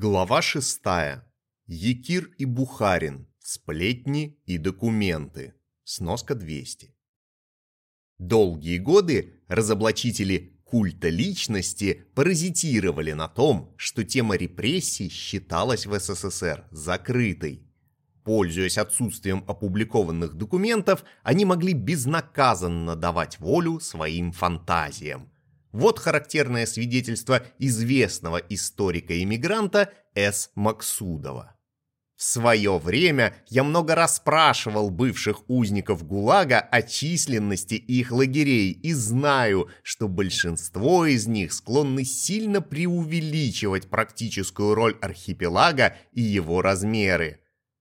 Глава 6. Якир и Бухарин. Сплетни и документы. Сноска 200. Долгие годы разоблачители культа личности паразитировали на том, что тема репрессий считалась в СССР закрытой. Пользуясь отсутствием опубликованных документов, они могли безнаказанно давать волю своим фантазиям – вот характерное свидетельство известного историка-иммигранта С. Максудова. В свое время я много раз спрашивал бывших узников ГУЛАГа о численности их лагерей и знаю, что большинство из них склонны сильно преувеличивать практическую роль архипелага и его размеры.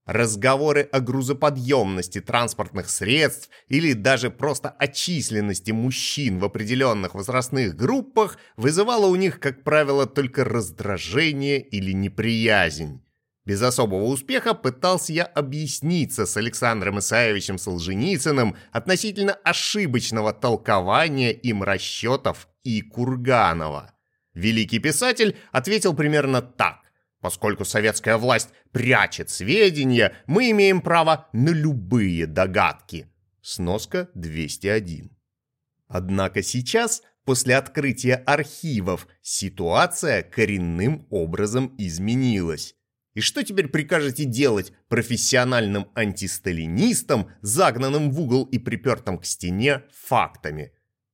Разговоры о грузоподъемности транспортных средств или даже просто о численности мужчин в определенных возрастных группах вызывало у них, как правило, только раздражение или неприязнь. Без особого успеха пытался я объясниться с Александром Исаевичем Солженицыным относительно ошибочного толкования им расчетов и Курганова. Великий писатель ответил примерно так. Поскольку советская власть прячет сведения, мы имеем право на любые догадки. Сноска 201. Однако сейчас, после открытия архивов, ситуация коренным образом изменилась. И что теперь прикажете делать профессиональным антисталинистам, загнанным в угол и припертым к стене фактами?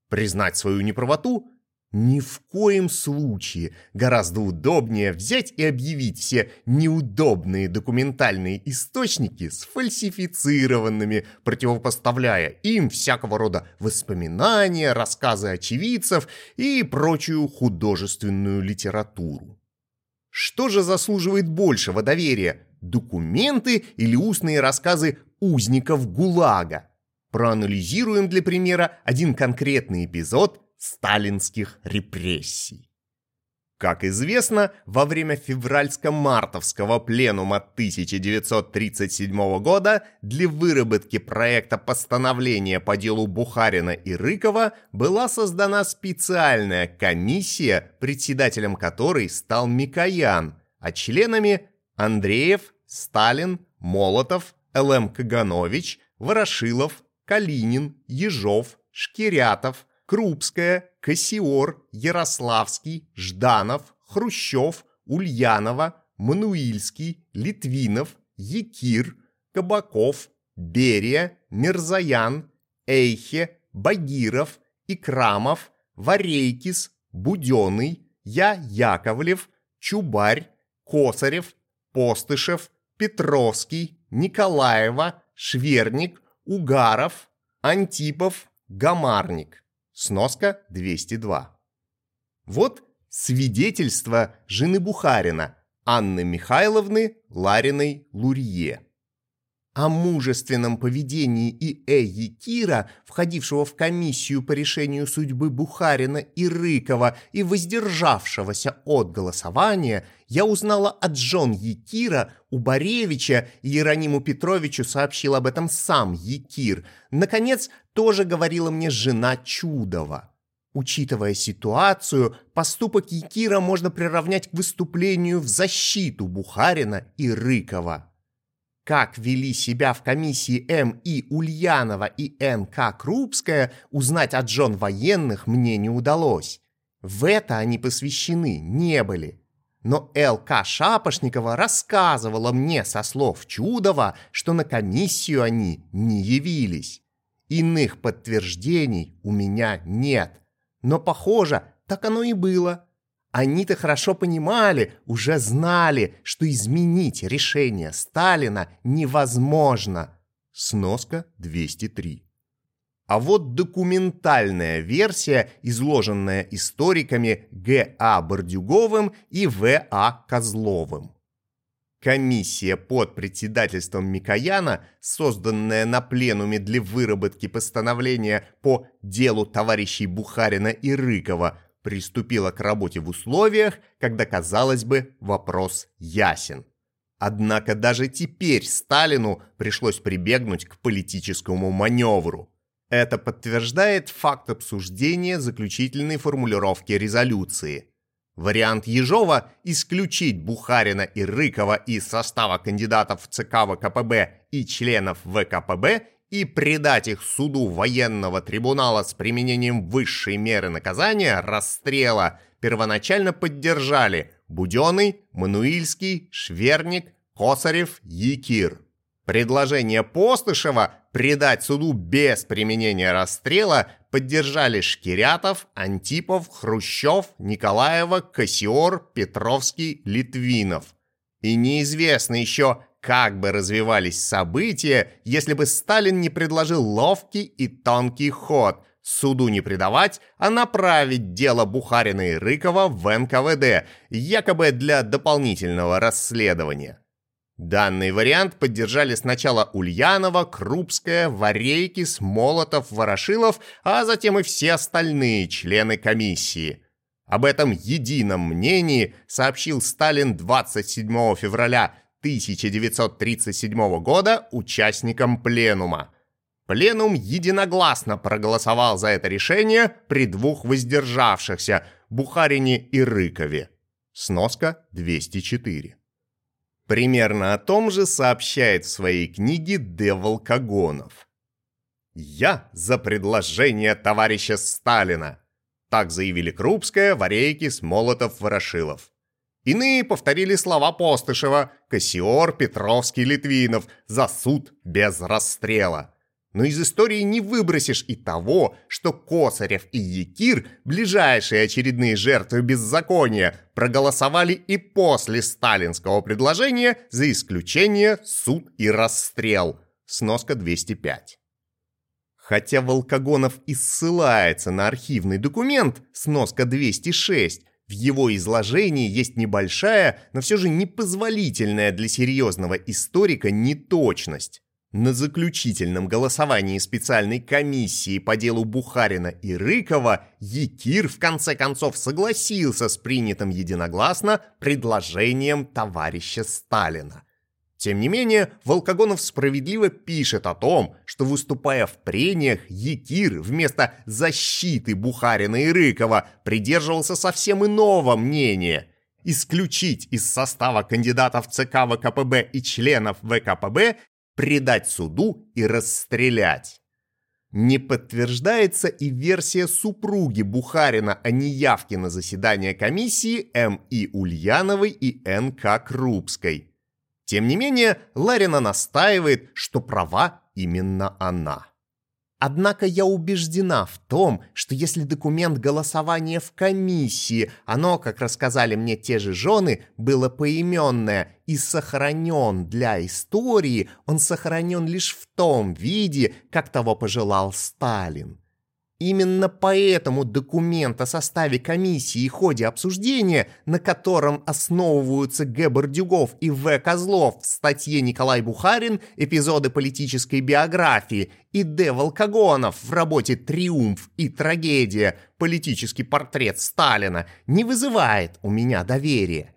Признать свою неправоту ни в коем случае гораздо удобнее взять и объявить все неудобные документальные источники сфальсифицированными, противопоставляя им всякого рода воспоминания, рассказы очевидцев и прочую художественную литературу. Что же заслуживает большего доверия, документы или устные рассказы узников ГУЛАГа? Проанализируем для примера один конкретный эпизод сталинских репрессий. Как известно, во время февральско-мартовского пленума 1937 года для выработки проекта постановления по делу Бухарина и Рыкова была создана специальная комиссия, председателем которой стал Микоян, а членами Андреев, Сталин, Молотов, Л.М. Каганович, Ворошилов, Калинин, Ежов, Шкирятов – Крупская, Кассиор, Ярославский, Жданов, Хрущев, Ульянова, Мануильский, Литвинов, Якир, Кабаков, Берия, Мирзаян, Эйхе, Багиров, Икрамов, Варейкис, Буденный, Я Яковлев, Чубарь, Косарев, Постышев, Петровский, Николаева, Шверник, Угаров, Антипов, Гамарник. Сноска 202. Вот свидетельство жены Бухарина, Анны Михайловны Лариной Лурье. О мужественном поведении И.Э. Якира, входившего в комиссию по решению судьбы Бухарина и Рыкова и воздержавшегося от голосования, я узнала от Джон Якира, у Баревича и Иерониму Петровичу сообщил об этом сам Якир. Наконец, тоже говорила мне жена Чудова. Учитывая ситуацию, поступок Якира можно приравнять к выступлению в защиту Бухарина и Рыкова. Как вели себя в комиссии М.И. Ульянова и Н.К. Крупская, узнать от Джон военных мне не удалось. В это они посвящены не были. Но Л.К. Шапошникова рассказывала мне со слов Чудова, что на комиссию они не явились. Иных подтверждений у меня нет. Но, похоже, так оно и было. Они-то хорошо понимали, уже знали, что изменить решение Сталина невозможно. Сноска 203. А вот документальная версия, изложенная историками Г.А. Бордюговым и В.А. Козловым. Комиссия под председательством Микояна, созданная на пленуме для выработки постановления по делу товарищей Бухарина и Рыкова, приступила к работе в условиях, когда, казалось бы, вопрос ясен. Однако даже теперь Сталину пришлось прибегнуть к политическому маневру. Это подтверждает факт обсуждения заключительной формулировки резолюции. Вариант Ежова – исключить Бухарина и Рыкова из состава кандидатов в ЦК ВКПБ и членов ВКПБ и предать их суду военного трибунала с применением высшей меры наказания – расстрела – первоначально поддержали Буденный, Мануильский, Шверник, Косарев, Якир. Предложение Постышева предать суду без применения расстрела поддержали Шкирятов, Антипов, Хрущев, Николаева, Кассиор, Петровский, Литвинов. И неизвестно еще, как бы развивались события, если бы Сталин не предложил ловкий и тонкий ход – суду не предавать, а направить дело Бухарина и Рыкова в НКВД, якобы для дополнительного расследования. Данный вариант поддержали сначала Ульянова, Крупская, Варейки, Смолотов, Ворошилов, а затем и все остальные члены комиссии. Об этом едином мнении сообщил Сталин 27 февраля 1937 года участникам пленума. Пленум единогласно проголосовал за это решение при двух воздержавшихся – Бухарине и Рыкове. Сноска 204. Примерно о том же сообщает в своей книге Д. Волкогонов. «Я за предложение товарища Сталина», так заявили Крупская, Варейки, Смолотов, Ворошилов. Иные повторили слова Постышева, Кассиор, Петровский, Литвинов за суд без расстрела. Но из истории не выбросишь и того, что Косарев и Якир, ближайшие очередные жертвы беззакония, проголосовали и после сталинского предложения за исключение суд и расстрел. Сноска 205. Хотя Волкогонов и ссылается на архивный документ, сноска 206, в его изложении есть небольшая, но все же непозволительная для серьезного историка неточность. На заключительном голосовании специальной комиссии по делу Бухарина и Рыкова Якир в конце концов согласился с принятым единогласно предложением товарища Сталина. Тем не менее, Волкогонов справедливо пишет о том, что выступая в прениях, Якир вместо защиты Бухарина и Рыкова придерживался совсем иного мнения – исключить из состава кандидатов ЦК ВКПБ и членов ВКПБ предать суду и расстрелять. Не подтверждается и версия супруги Бухарина о неявке на заседание комиссии М.И. Ульяновой и Н.К. Крупской. Тем не менее, Ларина настаивает, что права именно она. Однако я убеждена в том, что если документ голосования в комиссии, оно, как рассказали мне те же жены, было поименное и сохранен для истории, он сохранен лишь в том виде, как того пожелал Сталин. Именно поэтому документ о составе комиссии и ходе обсуждения, на котором основываются Г. Бордюгов и В. Козлов в статье Николай Бухарин «Эпизоды политической биографии» и Д. Волкогонов в работе «Триумф и трагедия. Политический портрет Сталина» не вызывает у меня доверия.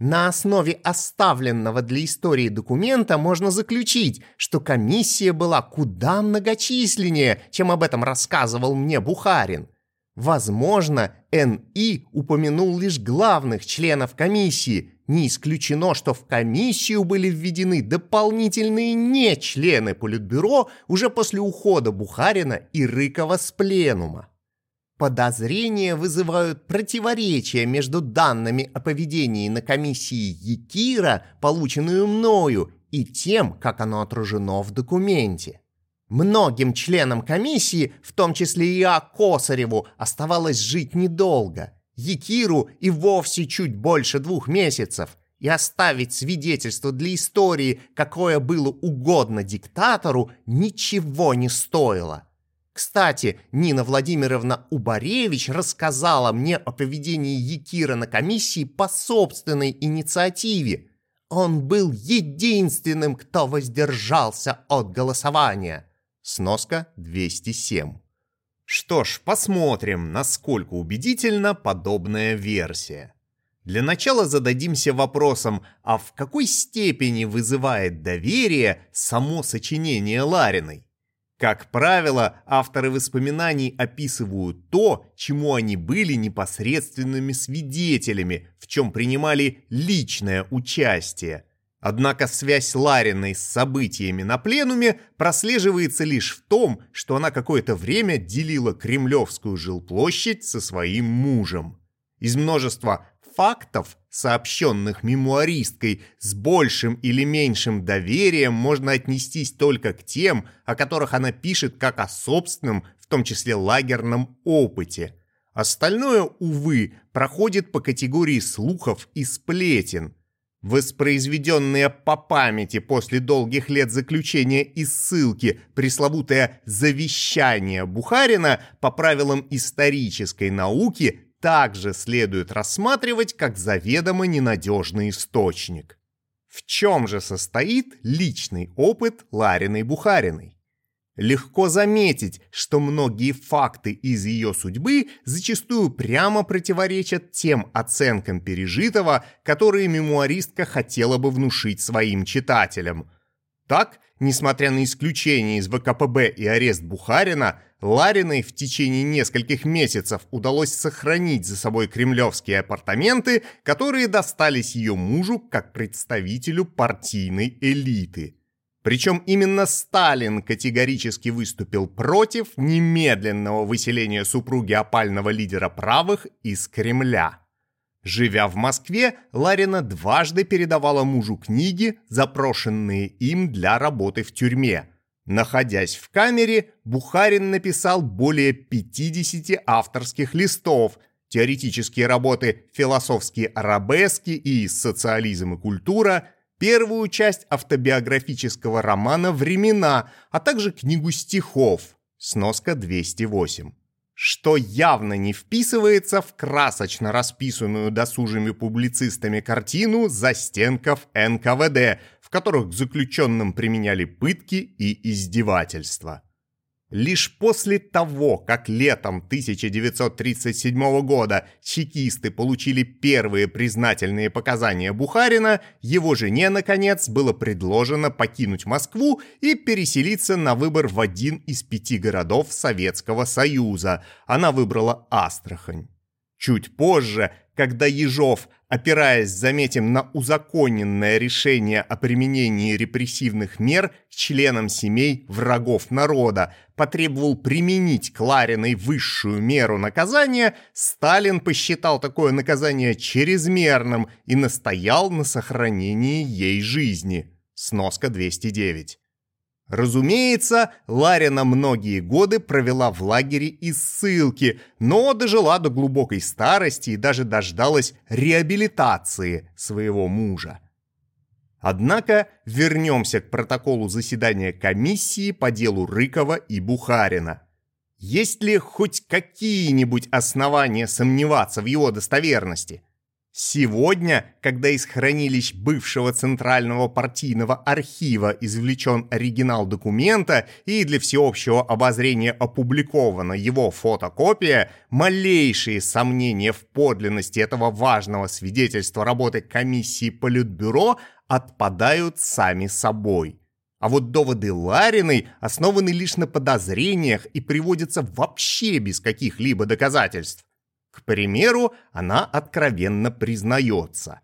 На основе оставленного для истории документа можно заключить, что комиссия была куда многочисленнее, чем об этом рассказывал мне Бухарин. Возможно, Н.И. упомянул лишь главных членов комиссии. Не исключено, что в комиссию были введены дополнительные не члены Политбюро уже после ухода Бухарина и Рыкова с пленума. Подозрения вызывают противоречия между данными о поведении на комиссии Якира, полученную мною, и тем, как оно отражено в документе. Многим членам комиссии, в том числе и А. Косареву, оставалось жить недолго. Якиру и вовсе чуть больше двух месяцев. И оставить свидетельство для истории, какое было угодно диктатору, ничего не стоило. Кстати, Нина Владимировна Убаревич рассказала мне о поведении Якира на комиссии по собственной инициативе. Он был единственным, кто воздержался от голосования. Сноска 207. Что ж, посмотрим, насколько убедительна подобная версия. Для начала зададимся вопросом, а в какой степени вызывает доверие само сочинение Лариной? Как правило, авторы воспоминаний описывают то, чему они были непосредственными свидетелями, в чем принимали личное участие. Однако связь Лариной с событиями на пленуме прослеживается лишь в том, что она какое-то время делила Кремлевскую жилплощадь со своим мужем. Из множества фактов, сообщенных мемуаристкой, с большим или меньшим доверием можно отнестись только к тем, о которых она пишет как о собственном, в том числе лагерном опыте. Остальное, увы, проходит по категории слухов и сплетен. Воспроизведенные по памяти после долгих лет заключения и ссылки пресловутое «завещание Бухарина» по правилам исторической науки также следует рассматривать как заведомо ненадежный источник. В чем же состоит личный опыт Лариной Бухариной? Легко заметить, что многие факты из ее судьбы зачастую прямо противоречат тем оценкам пережитого, которые мемуаристка хотела бы внушить своим читателям. Так, несмотря на исключение из ВКПБ и арест Бухарина, Лариной в течение нескольких месяцев удалось сохранить за собой кремлевские апартаменты, которые достались ее мужу как представителю партийной элиты. Причем именно Сталин категорически выступил против немедленного выселения супруги опального лидера правых из Кремля. Живя в Москве, Ларина дважды передавала мужу книги, запрошенные им для работы в тюрьме – Находясь в камере, Бухарин написал более 50 авторских листов, теоретические работы «Философские арабески» и «Социализм и культура», первую часть автобиографического романа «Времена», а также книгу стихов. «Сноска 208» что явно не вписывается в красочно расписанную досужими публицистами картину застенков НКВД, в которых к заключенным применяли пытки и издевательства. Лишь после того, как летом 1937 года чекисты получили первые признательные показания Бухарина, его жене, наконец, было предложено покинуть Москву и переселиться на выбор в один из пяти городов Советского Союза. Она выбрала Астрахань. Чуть позже, когда Ежов, опираясь, заметим, на узаконенное решение о применении репрессивных мер к членам семей врагов народа, потребовал применить Клариной высшую меру наказания, Сталин посчитал такое наказание чрезмерным и настоял на сохранении ей жизни. Сноска 209. Разумеется, Ларина многие годы провела в лагере из ссылки, но дожила до глубокой старости и даже дождалась реабилитации своего мужа. Однако вернемся к протоколу заседания комиссии по делу Рыкова и Бухарина. Есть ли хоть какие-нибудь основания сомневаться в его достоверности? Сегодня, когда из хранилищ бывшего Центрального партийного архива извлечен оригинал документа и для всеобщего обозрения опубликована его фотокопия, малейшие сомнения в подлинности этого важного свидетельства работы комиссии Политбюро отпадают сами собой. А вот доводы Лариной основаны лишь на подозрениях и приводятся вообще без каких-либо доказательств. К примеру, она откровенно признается.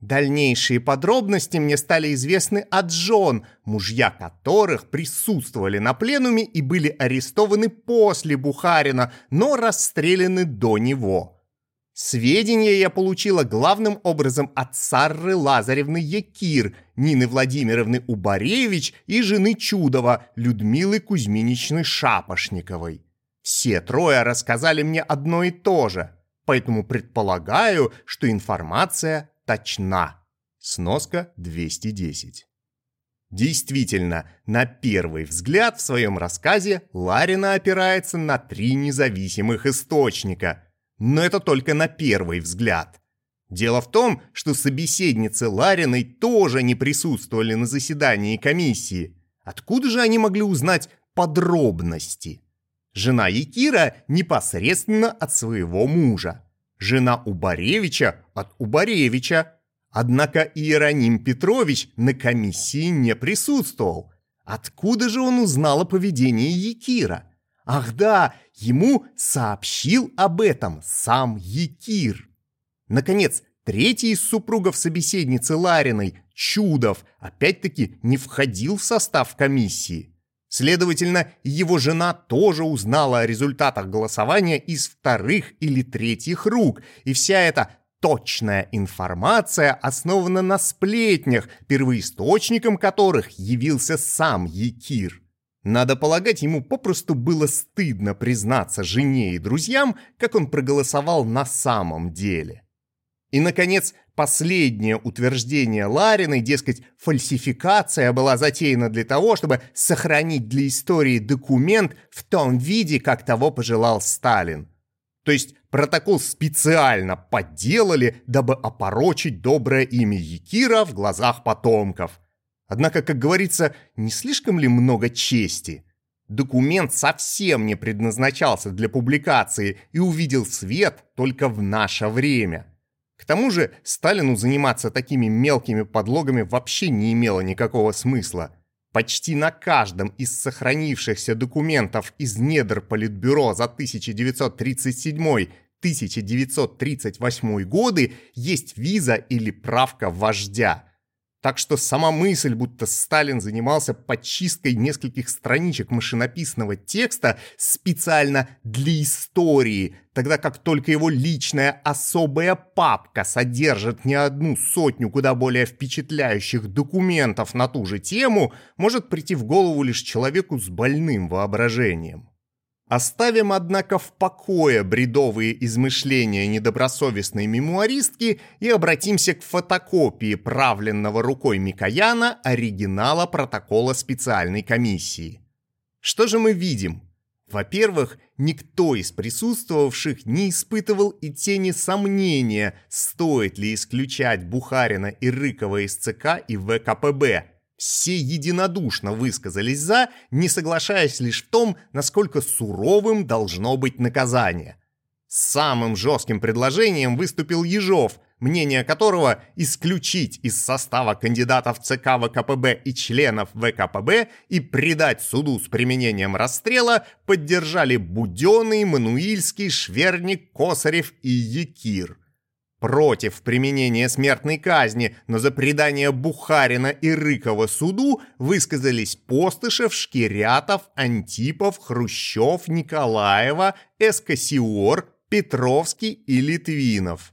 Дальнейшие подробности мне стали известны от Джон, мужья которых присутствовали на пленуме и были арестованы после Бухарина, но расстреляны до него. Сведения я получила главным образом от Сарры Лазаревны Якир, Нины Владимировны Убаревич и жены Чудова Людмилы Кузьминичны Шапошниковой. Все трое рассказали мне одно и то же, поэтому предполагаю, что информация точна. Сноска 210. Действительно, на первый взгляд в своем рассказе Ларина опирается на три независимых источника. Но это только на первый взгляд. Дело в том, что собеседницы Лариной тоже не присутствовали на заседании комиссии. Откуда же они могли узнать подробности? Жена Якира непосредственно от своего мужа. Жена Убаревича от Убаревича. Однако Иероним Петрович на комиссии не присутствовал. Откуда же он узнал о поведении Якира? Ах да, ему сообщил об этом сам Якир. Наконец, третий из супругов собеседницы Лариной, Чудов, опять-таки не входил в состав комиссии. Следовательно, его жена тоже узнала о результатах голосования из вторых или третьих рук, и вся эта точная информация основана на сплетнях, первоисточником которых явился сам Якир. Надо полагать, ему попросту было стыдно признаться жене и друзьям, как он проголосовал на самом деле. И, наконец, последнее утверждение Лариной, дескать, фальсификация была затеяна для того, чтобы сохранить для истории документ в том виде, как того пожелал Сталин. То есть протокол специально подделали, дабы опорочить доброе имя Якира в глазах потомков. Однако, как говорится, не слишком ли много чести? Документ совсем не предназначался для публикации и увидел свет только в наше время. К тому же Сталину заниматься такими мелкими подлогами вообще не имело никакого смысла. Почти на каждом из сохранившихся документов из недр Политбюро за 1937-1938 годы есть виза или правка вождя – так что сама мысль, будто Сталин занимался подчисткой нескольких страничек машинописного текста специально для истории, тогда как только его личная особая папка содержит не одну сотню куда более впечатляющих документов на ту же тему, может прийти в голову лишь человеку с больным воображением. Оставим, однако, в покое бредовые измышления недобросовестной мемуаристки и обратимся к фотокопии правленного рукой Микояна оригинала протокола специальной комиссии. Что же мы видим? Во-первых, никто из присутствовавших не испытывал и тени сомнения, стоит ли исключать Бухарина и Рыкова из ЦК и ВКПБ – все единодушно высказались «за», не соглашаясь лишь в том, насколько суровым должно быть наказание. Самым жестким предложением выступил Ежов, мнение которого исключить из состава кандидатов ЦК ВКПБ и членов ВКПБ и предать суду с применением расстрела поддержали Буденный, Мануильский, Шверник, Косарев и Якир – Против применения смертной казни, но за предание Бухарина и Рыкова суду высказались Постышев, Шкирятов, Антипов, Хрущев, Николаева, Эскосиор, Петровский и Литвинов.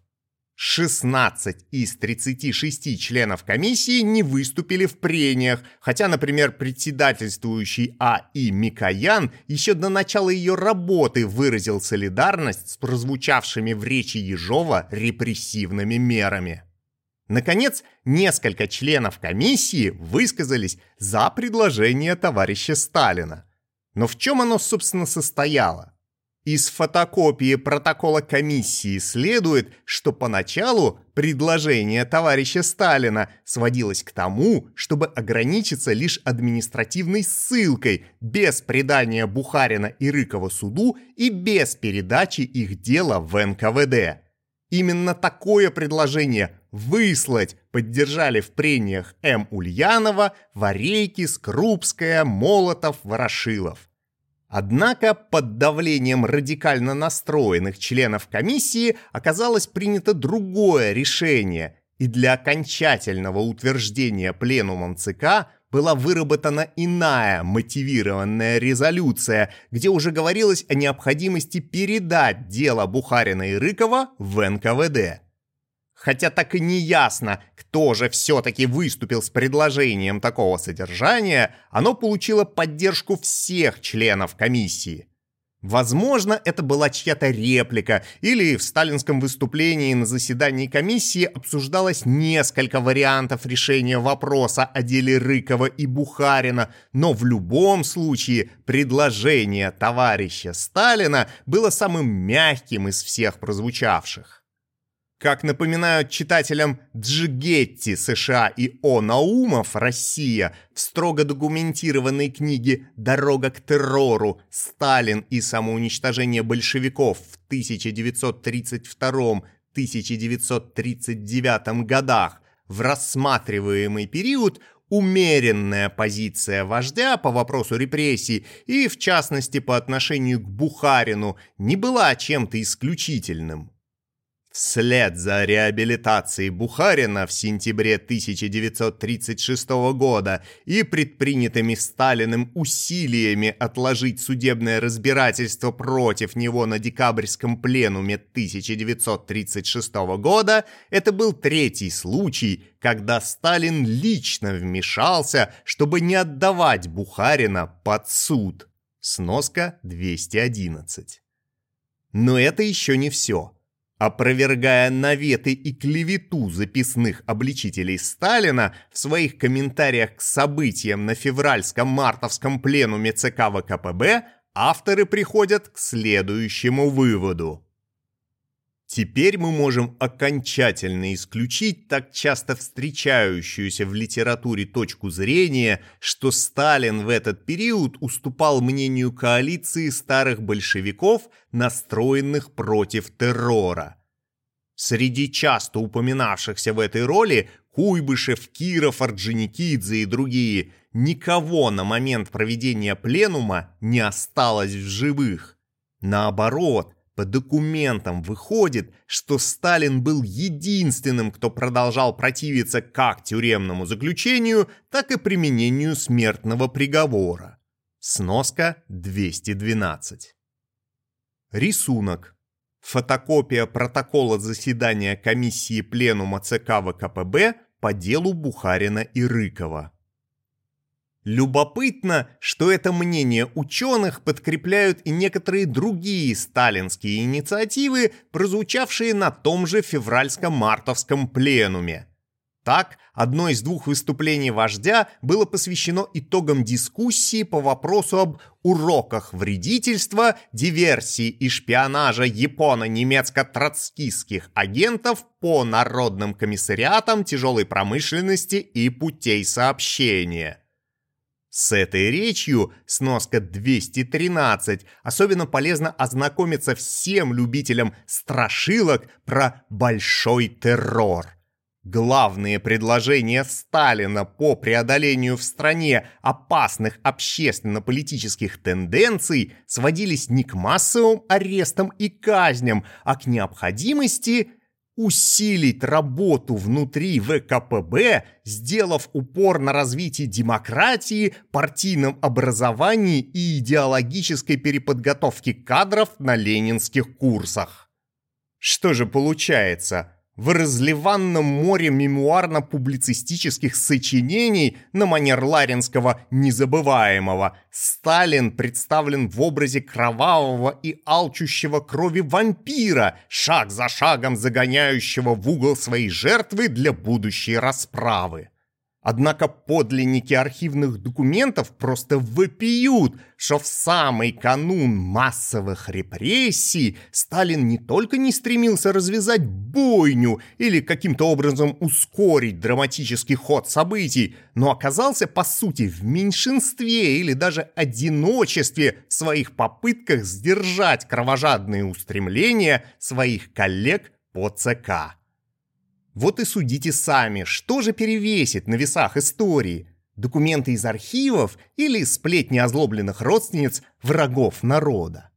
16 из 36 членов комиссии не выступили в прениях, хотя, например, председательствующий А.И. Микоян еще до начала ее работы выразил солидарность с прозвучавшими в речи Ежова репрессивными мерами. Наконец, несколько членов комиссии высказались за предложение товарища Сталина. Но в чем оно, собственно, состояло? Из фотокопии протокола комиссии следует, что поначалу предложение товарища Сталина сводилось к тому, чтобы ограничиться лишь административной ссылкой, без предания Бухарина и Рыкова суду и без передачи их дела в НКВД. Именно такое предложение «выслать» поддержали в прениях М. Ульянова, Варейки, Скрупская, Молотов, Ворошилов. Однако под давлением радикально настроенных членов комиссии оказалось принято другое решение, и для окончательного утверждения пленумом ЦК была выработана иная мотивированная резолюция, где уже говорилось о необходимости передать дело Бухарина и Рыкова в НКВД. Хотя так и не ясно, кто же все-таки выступил с предложением такого содержания, оно получило поддержку всех членов комиссии. Возможно, это была чья-то реплика, или в сталинском выступлении на заседании комиссии обсуждалось несколько вариантов решения вопроса о деле Рыкова и Бухарина, но в любом случае предложение товарища Сталина было самым мягким из всех прозвучавших. Как напоминают читателям Джигетти США и О. Наумов Россия в строго документированной книге «Дорога к террору. Сталин и самоуничтожение большевиков в 1932-1939 годах» в рассматриваемый период умеренная позиция вождя по вопросу репрессий и, в частности, по отношению к Бухарину, не была чем-то исключительным. Вслед за реабилитацией Бухарина в сентябре 1936 года и предпринятыми Сталиным усилиями отложить судебное разбирательство против него на декабрьском пленуме 1936 года, это был третий случай, когда Сталин лично вмешался, чтобы не отдавать Бухарина под суд. Сноска 211. Но это еще не все. Опровергая наветы и клевету записных обличителей Сталина в своих комментариях к событиям на февральском-мартовском пленуме ЦК ВКПБ, авторы приходят к следующему выводу. Теперь мы можем окончательно исключить так часто встречающуюся в литературе точку зрения, что Сталин в этот период уступал мнению коалиции старых большевиков, настроенных против террора. Среди часто упоминавшихся в этой роли Куйбышев, Киров, Орджоникидзе и другие никого на момент проведения пленума не осталось в живых. Наоборот, по документам выходит, что Сталин был единственным, кто продолжал противиться как тюремному заключению, так и применению смертного приговора. Сноска 212. Рисунок. Фотокопия протокола заседания комиссии Пленума ЦК ВКПБ по делу Бухарина и Рыкова. Любопытно, что это мнение ученых подкрепляют и некоторые другие сталинские инициативы, прозвучавшие на том же февральско-мартовском пленуме. Так, одно из двух выступлений вождя было посвящено итогам дискуссии по вопросу об уроках вредительства, диверсии и шпионажа японо-немецко-троцкистских агентов по народным комиссариатам тяжелой промышленности и путей сообщения – с этой речью, сноска 213, особенно полезно ознакомиться всем любителям страшилок про большой террор. Главные предложения Сталина по преодолению в стране опасных общественно-политических тенденций сводились не к массовым арестам и казням, а к необходимости усилить работу внутри ВКПБ, сделав упор на развитие демократии, партийном образовании и идеологической переподготовке кадров на ленинских курсах. Что же получается? В разливанном море мемуарно-публицистических сочинений на манер Ларинского «Незабываемого» Сталин представлен в образе кровавого и алчущего крови вампира, шаг за шагом загоняющего в угол своей жертвы для будущей расправы. Однако подлинники архивных документов просто вопиют, что в самый канун массовых репрессий Сталин не только не стремился развязать бойню или каким-то образом ускорить драматический ход событий, но оказался, по сути, в меньшинстве или даже одиночестве в своих попытках сдержать кровожадные устремления своих коллег по ЦК. Вот и судите сами, что же перевесит на весах истории? Документы из архивов или сплетни озлобленных родственниц врагов народа?